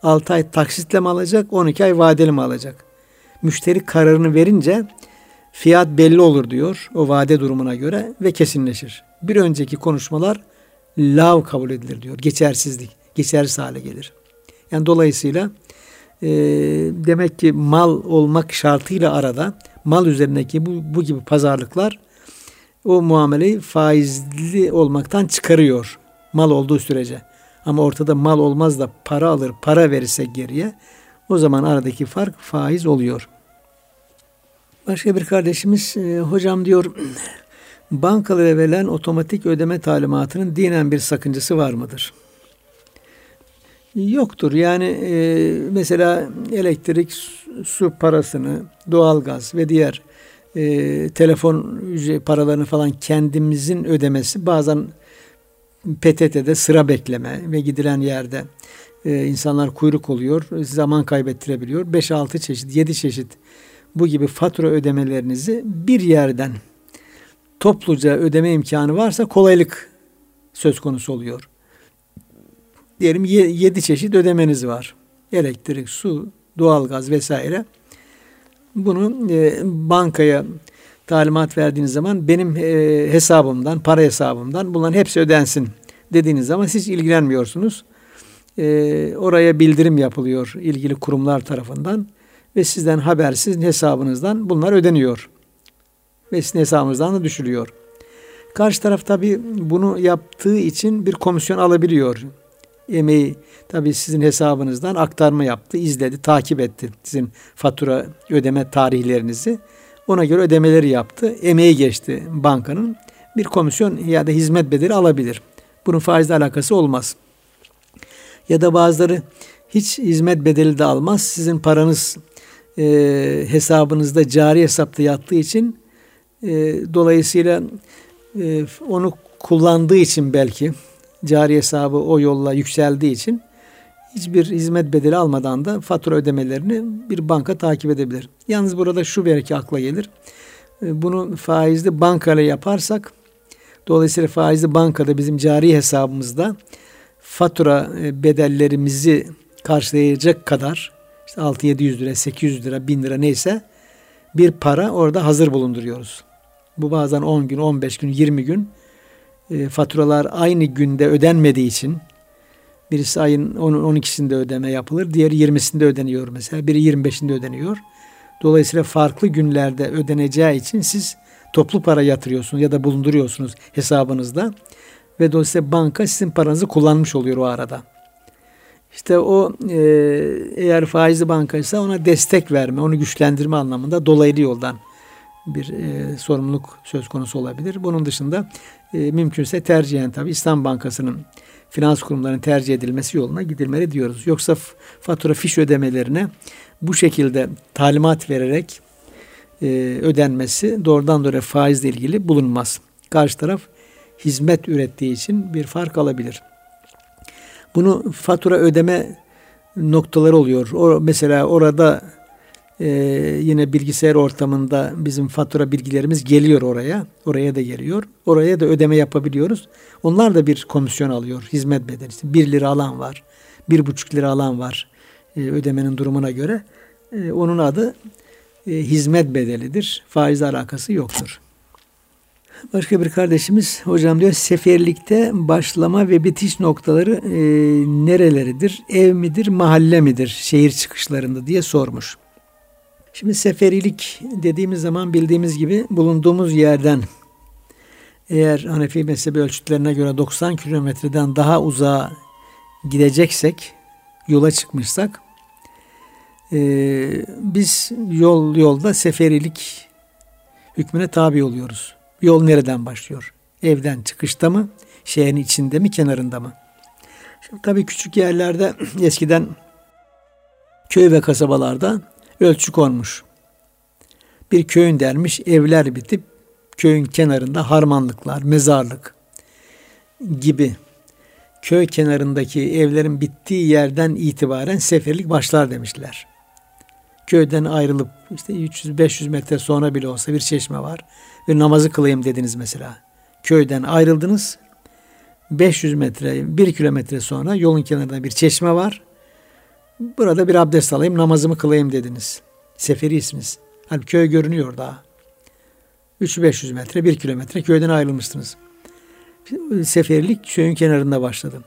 6 ay taksitle mi alacak? 12 ay vadeli mi alacak? Müşteri kararını verince fiyat belli olur diyor o vade durumuna göre ve kesinleşir. Bir önceki konuşmalar lav kabul edilir diyor. Geçersizlik, geçersiz hale gelir. Yani dolayısıyla e, demek ki mal olmak şartıyla arada mal üzerindeki bu, bu gibi pazarlıklar o muameleyi faizli olmaktan çıkarıyor mal olduğu sürece. Ama ortada mal olmaz da para alır, para verirse geriye o zaman aradaki fark faiz oluyor. Başka bir kardeşimiz e, hocam diyor bankalara verilen otomatik ödeme talimatının dinen bir sakıncası var mıdır? Yoktur. Yani e, mesela elektrik, su parasını, doğalgaz ve diğer e, telefon paralarını falan kendimizin ödemesi bazen PTT'de sıra bekleme ve gidilen yerde e, insanlar kuyruk oluyor, zaman kaybettirebiliyor. 5-6 çeşit, 7 çeşit bu gibi fatura ödemelerinizi bir yerden topluca ödeme imkanı varsa kolaylık söz konusu oluyor. Diyelim 7 çeşit ödemeniz var. Elektrik, su, doğalgaz vesaire. Bunu e, bankaya talimat verdiğiniz zaman benim e, hesabımdan, para hesabımdan bunların hepsi ödensin dediğiniz zaman siz ilgilenmiyorsunuz. E, oraya bildirim yapılıyor ilgili kurumlar tarafından ve sizden habersiz hesabınızdan bunlar ödeniyor. Ve sizin hesabınızdan da düşülüyor. Karşı taraf tabi bunu yaptığı için bir komisyon alabiliyor. Emeği tabi sizin hesabınızdan aktarma yaptı, izledi, takip etti sizin fatura ödeme tarihlerinizi. Ona göre ödemeleri yaptı. Emeği geçti bankanın. Bir komisyon ya da hizmet bedeli alabilir. Bunun faizle alakası olmaz. Ya da bazıları hiç hizmet bedeli de almaz. Sizin paranız e, hesabınızda cari hesapta yattığı için e, dolayısıyla e, onu kullandığı için belki cari hesabı o yolla yükseldiği için hiçbir hizmet bedeli almadan da fatura ödemelerini bir banka takip edebilir. Yalnız burada şu belki akla gelir. E, bunu faizli bankayla yaparsak dolayısıyla faizli bankada bizim cari hesabımızda fatura e, bedellerimizi karşılayacak kadar işte 6-700 lira, 800 lira, 1000 lira neyse bir para orada hazır bulunduruyoruz. Bu bazen 10 gün, 15 gün, 20 gün e, faturalar aynı günde ödenmediği için birisi ayın 12'sinde ödeme yapılır, diğeri 20'sinde ödeniyor mesela, biri 25'inde ödeniyor. Dolayısıyla farklı günlerde ödeneceği için siz toplu para yatırıyorsunuz ya da bulunduruyorsunuz hesabınızda ve dolayısıyla banka sizin paranızı kullanmış oluyor o arada. İşte o e, eğer faizli bankaysa ona destek verme, onu güçlendirme anlamında dolaylı yoldan bir e, sorumluluk söz konusu olabilir. Bunun dışında e, mümkünse tercihen tabi İslam Bankası'nın finans kurumlarının tercih edilmesi yoluna gidilmeli diyoruz. Yoksa fatura fiş ödemelerine bu şekilde talimat vererek e, ödenmesi doğrudan doğruya faizle ilgili bulunmaz. Karşı taraf hizmet ürettiği için bir fark alabilir. Bunu fatura ödeme noktaları oluyor. O, mesela orada e, yine bilgisayar ortamında bizim fatura bilgilerimiz geliyor oraya. Oraya da geliyor. Oraya da ödeme yapabiliyoruz. Onlar da bir komisyon alıyor. Hizmet bedeli. İşte 1 lira alan var. bir buçuk lira alan var. E, ödemenin durumuna göre. E, onun adı e, hizmet bedelidir. Faiz alakası yoktur. Başka bir kardeşimiz hocam diyor seferlikte başlama ve bitiş noktaları e, nereleridir? Ev midir, mahalle midir şehir çıkışlarında diye sormuş. Şimdi seferilik dediğimiz zaman bildiğimiz gibi bulunduğumuz yerden eğer Hanefi mezhebi ölçütlerine göre 90 kilometreden daha uzağa gideceksek, yola çıkmışsak e, biz yol yolda seferilik hükmüne tabi oluyoruz. Yol nereden başlıyor? Evden çıkışta mı? Şehrin içinde mi? Kenarında mı? Şimdi tabii küçük yerlerde eskiden köy ve kasabalarda ölçü konmuş. Bir köyün dermiş evler bitip köyün kenarında harmanlıklar, mezarlık gibi köy kenarındaki evlerin bittiği yerden itibaren seferlik başlar demişler. Köyden ayrılıp işte 300-500 metre sonra bile olsa bir çeşme var ve namazı kılayım dediniz mesela. Köyden ayrıldınız. 500 metre, 1 kilometre sonra yolun kenarında bir çeşme var. Burada bir abdest alayım, namazımı kılayım dediniz. Seferisiniz. Hani köy görünüyor daha. 300-500 metre, 1 kilometre köyden ayrılmışsınız. Seferlik köyün kenarında başladı.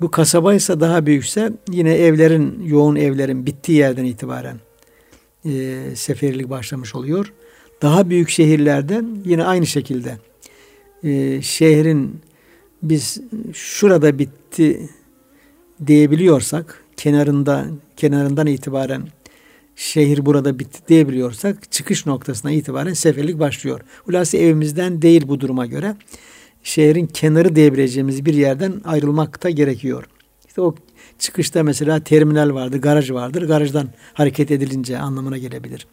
Bu kasaba ise daha büyükse yine evlerin, yoğun evlerin bittiği yerden itibaren e, seferlik başlamış oluyor. Daha büyük şehirlerde yine aynı şekilde e, şehrin biz şurada bitti diyebiliyorsak kenarında kenarından itibaren şehir burada bitti diyebiliyorsak çıkış noktasına itibaren seferlik başlıyor. Hulası evimizden değil bu duruma göre şehrin kenarı diyebileceğimiz bir yerden ayrılmakta gerekiyor. İşte o çıkışta mesela terminal vardır, garaj vardır. Garajdan hareket edilince anlamına gelebilir.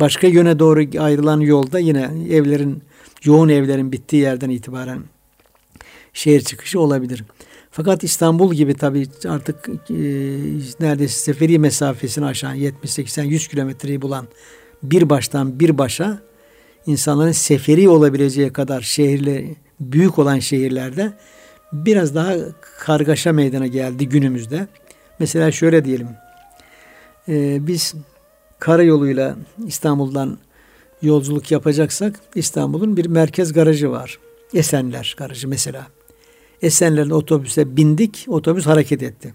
Başka yöne doğru ayrılan yolda yine evlerin, yoğun evlerin bittiği yerden itibaren şehir çıkışı olabilir. Fakat İstanbul gibi tabii artık e, neredeyse seferi mesafesini aşan 70, 80, 100 kilometreyi bulan bir baştan bir başa insanların seferi olabileceği kadar şehirle büyük olan şehirlerde biraz daha kargaşa meydana geldi günümüzde. Mesela şöyle diyelim. E, biz karayoluyla İstanbul'dan yolculuk yapacaksak İstanbul'un bir merkez garajı var. Esenler garajı mesela. Esenler'de otobüse bindik, otobüs hareket etti.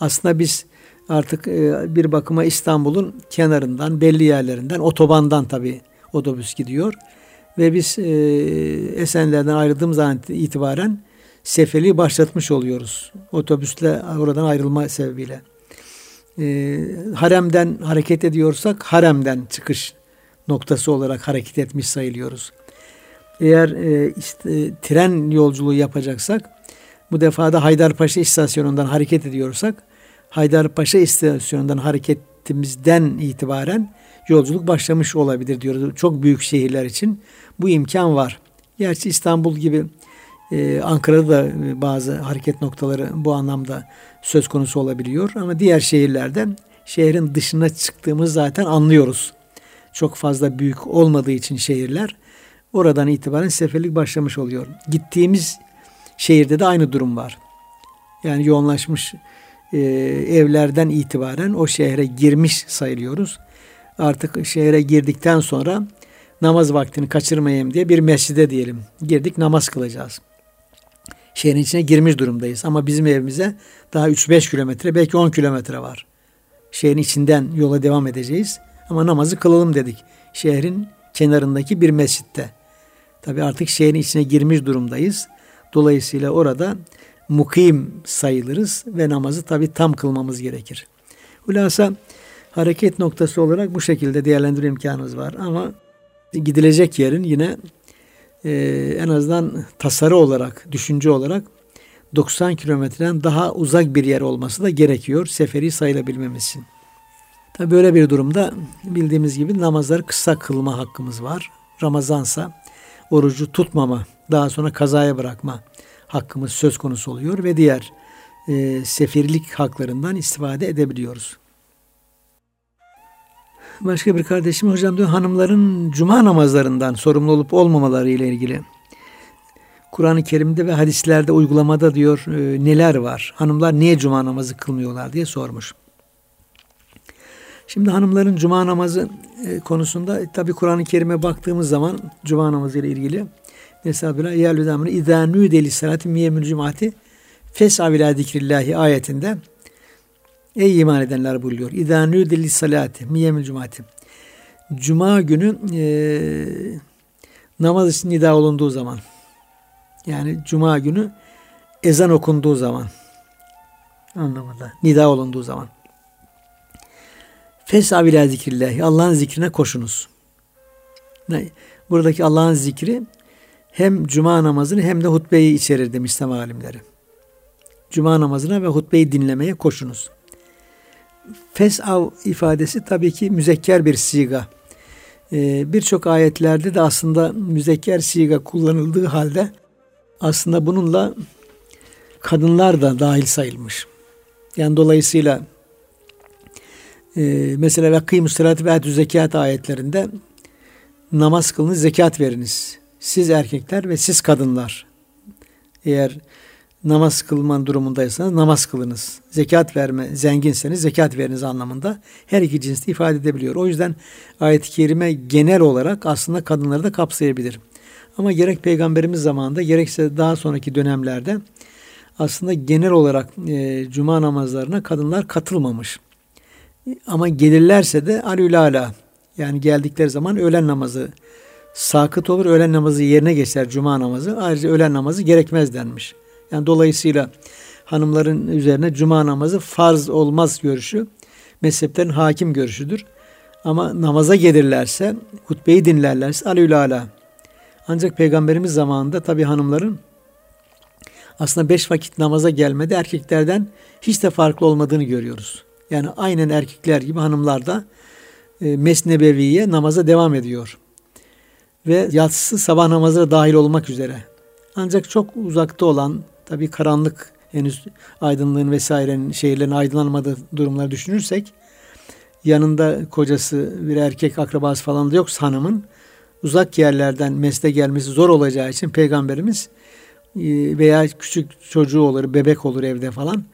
Aslında biz artık e, bir bakıma İstanbul'un kenarından, belli yerlerinden, otobandan tabii otobüs gidiyor. Ve biz e, Esenler'den ayrıldığımız an itibaren seferi başlatmış oluyoruz. Otobüsle oradan ayrılma sebebiyle. E, haremden hareket ediyorsak haremden çıkış noktası olarak hareket etmiş sayılıyoruz. Eğer e, işte, tren yolculuğu yapacaksak bu defa da Haydarpaşa istasyonundan hareket ediyorsak Haydarpaşa istasyonundan hareketimizden itibaren yolculuk başlamış olabilir diyoruz. Çok büyük şehirler için bu imkan var. Gerçi İstanbul gibi ee, Ankara'da da e, bazı hareket noktaları bu anlamda söz konusu olabiliyor. Ama diğer şehirlerde şehrin dışına çıktığımız zaten anlıyoruz. Çok fazla büyük olmadığı için şehirler oradan itibaren seferlik başlamış oluyor. Gittiğimiz şehirde de aynı durum var. Yani yoğunlaşmış e, evlerden itibaren o şehre girmiş sayılıyoruz. Artık şehre girdikten sonra namaz vaktini kaçırmayayım diye bir mescide diyelim. Girdik namaz kılacağız şehrin içine girmiş durumdayız. Ama bizim evimize daha 3-5 kilometre belki 10 kilometre var. Şehrin içinden yola devam edeceğiz. Ama namazı kılalım dedik. Şehrin kenarındaki bir mescitte. Tabi artık şehrin içine girmiş durumdayız. Dolayısıyla orada mukim sayılırız ve namazı tabi tam kılmamız gerekir. Hulasa hareket noktası olarak bu şekilde değerlendirme imkanımız var. Ama gidilecek yerin yine e, en azından tasarı olarak, düşünce olarak 90 kilometreden daha uzak bir yer olması da gerekiyor seferi sayılabilmemiz için. Tabi böyle bir durumda bildiğimiz gibi namazları kısa kılma hakkımız var. Ramazansa orucu tutmama, daha sonra kazaya bırakma hakkımız söz konusu oluyor ve diğer e, sefirlik haklarından istifade edebiliyoruz. Başka bir kardeşim hocam diyor hanımların cuma namazlarından sorumlu olup olmamaları ile ilgili Kur'an-ı Kerim'de ve hadislerde uygulamada diyor e, neler var? Hanımlar niye cuma namazı kılmıyorlar diye sormuş. Şimdi hanımların cuma namazı e, konusunda e, tabi Kur'an-ı Kerim'e baktığımız zaman cuma namazı ile ilgili Nesabila eyyâlü damını idâ nûdeli salati miyemül cumati fes'av ilâ zikrillahi ayetinde Ey iman edenler buyuruyor. İzâ nûdeli salati miyemil cumati. Cuma günü e, namaz için nida olunduğu zaman yani cuma günü ezan okunduğu zaman anlamında nida olunduğu zaman Fes'av ila zikrillahi Allah'ın zikrine koşunuz. Buradaki Allah'ın zikri hem cuma namazını hem de hutbeyi içerir demiş İslam alimleri. Cuma namazına ve hutbeyi dinlemeye koşunuz. Fes'av ifadesi tabii ki müzekker bir siga. Ee, Birçok ayetlerde de aslında müzekker siga kullanıldığı halde aslında bununla kadınlar da dahil sayılmış. Yani dolayısıyla e, mesela ve kıymus salati ve etü zekat ayetlerinde namaz kılınız, zekat veriniz. Siz erkekler ve siz kadınlar. Eğer namaz kılman durumundaysanız namaz kılınız. Zekat verme, zenginseniz zekat veriniz anlamında her iki cinsi ifade edebiliyor. O yüzden ayet-i kerime genel olarak aslında kadınları da kapsayabilir. Ama gerek peygamberimiz zamanında gerekse daha sonraki dönemlerde aslında genel olarak e, cuma namazlarına kadınlar katılmamış. Ama gelirlerse de alülala yani geldikleri zaman öğlen namazı sakıt olur. Öğlen namazı yerine geçer cuma namazı. Ayrıca öğlen namazı gerekmez denmiş. Yani dolayısıyla hanımların üzerine cuma namazı farz olmaz görüşü mezheplerin hakim görüşüdür. Ama namaza gelirlerse, hutbeyi dinlerlerse alülala. Ancak peygamberimiz zamanında tabi hanımların aslında beş vakit namaza gelmede erkeklerden hiç de farklı olmadığını görüyoruz. Yani aynen erkekler gibi hanımlar da e, mesnebeviye namaza devam ediyor. Ve yatsısı sabah namazına dahil olmak üzere Ancak çok uzakta olan tabii karanlık henüz aydınlığın vesairenin şehirlerin aydınlanmadığı durumları düşünürsek yanında kocası bir erkek akrabası falan da yoksa hanımın uzak yerlerden mesle gelmesi zor olacağı için peygamberimiz e, veya küçük çocuğu olur, bebek olur evde falan.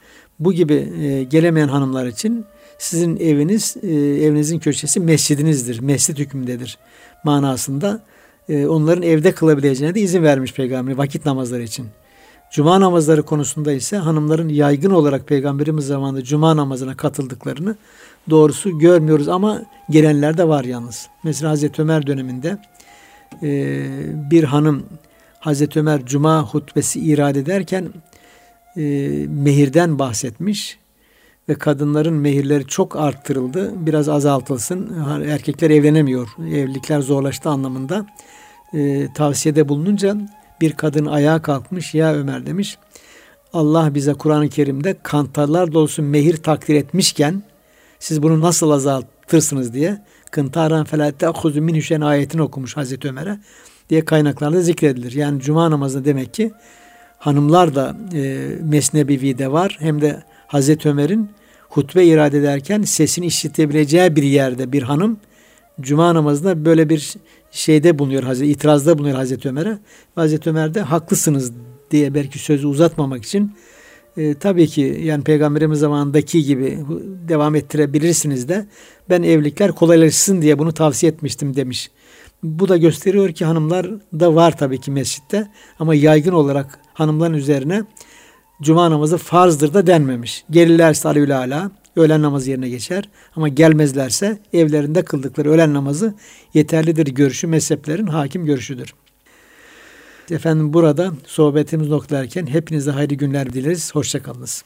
Bu gibi e, gelemeyen hanımlar için sizin eviniz, e, evinizin köşesi mescidinizdir. Mescid hükmündedir manasında. Onların evde kılabileceğine de izin vermiş peygamber vakit namazları için. Cuma namazları konusunda ise hanımların yaygın olarak peygamberimiz zamanında cuma namazına katıldıklarını doğrusu görmüyoruz ama gelenler de var yalnız. Mesela Hazreti Ömer döneminde bir hanım Hazreti Ömer Cuma hutbesi irade ederken e, mehirden bahsetmiş ve kadınların mehirleri çok arttırıldı. Biraz azaltılsın. Erkekler evlenemiyor. Evlilikler zorlaştı anlamında. E, tavsiyede bulununca bir kadın ayağa kalkmış. Ya Ömer demiş. Allah bize Kur'an-ı Kerim'de kantarlar dolusu mehir takdir etmişken siz bunu nasıl azaltırsınız diye kıntaran felâtte akhuzu min ayetini okumuş Hazreti Ömer'e diye kaynaklarda zikredilir. Yani cuma namazı demek ki hanımlar da e, Mesnebivi'de var hem de Hazreti Ömer'in hutbe irade ederken sesini işitebileceği bir yerde bir hanım cuma namazında böyle bir şeyde bulunuyor Hazreti itirazda bulunuyor Hazreti Ömer'e. Hazreti Ömer de haklısınız diye belki sözü uzatmamak için e, tabii ki yani peygamberimiz zamanındaki gibi devam ettirebilirsiniz de ben evlilikler kolaylaşsın diye bunu tavsiye etmiştim demiş. Bu da gösteriyor ki hanımlar da var tabii ki mescitte ama yaygın olarak hanımların üzerine cuma namazı farzdır da denmemiş. Gelirlerse aleyhül ala öğlen namazı yerine geçer ama gelmezlerse evlerinde kıldıkları öğlen namazı yeterlidir görüşü mezheplerin hakim görüşüdür. Efendim burada sohbetimiz noktalarken hepinize hayırlı günler dileriz. Hoşçakalınız.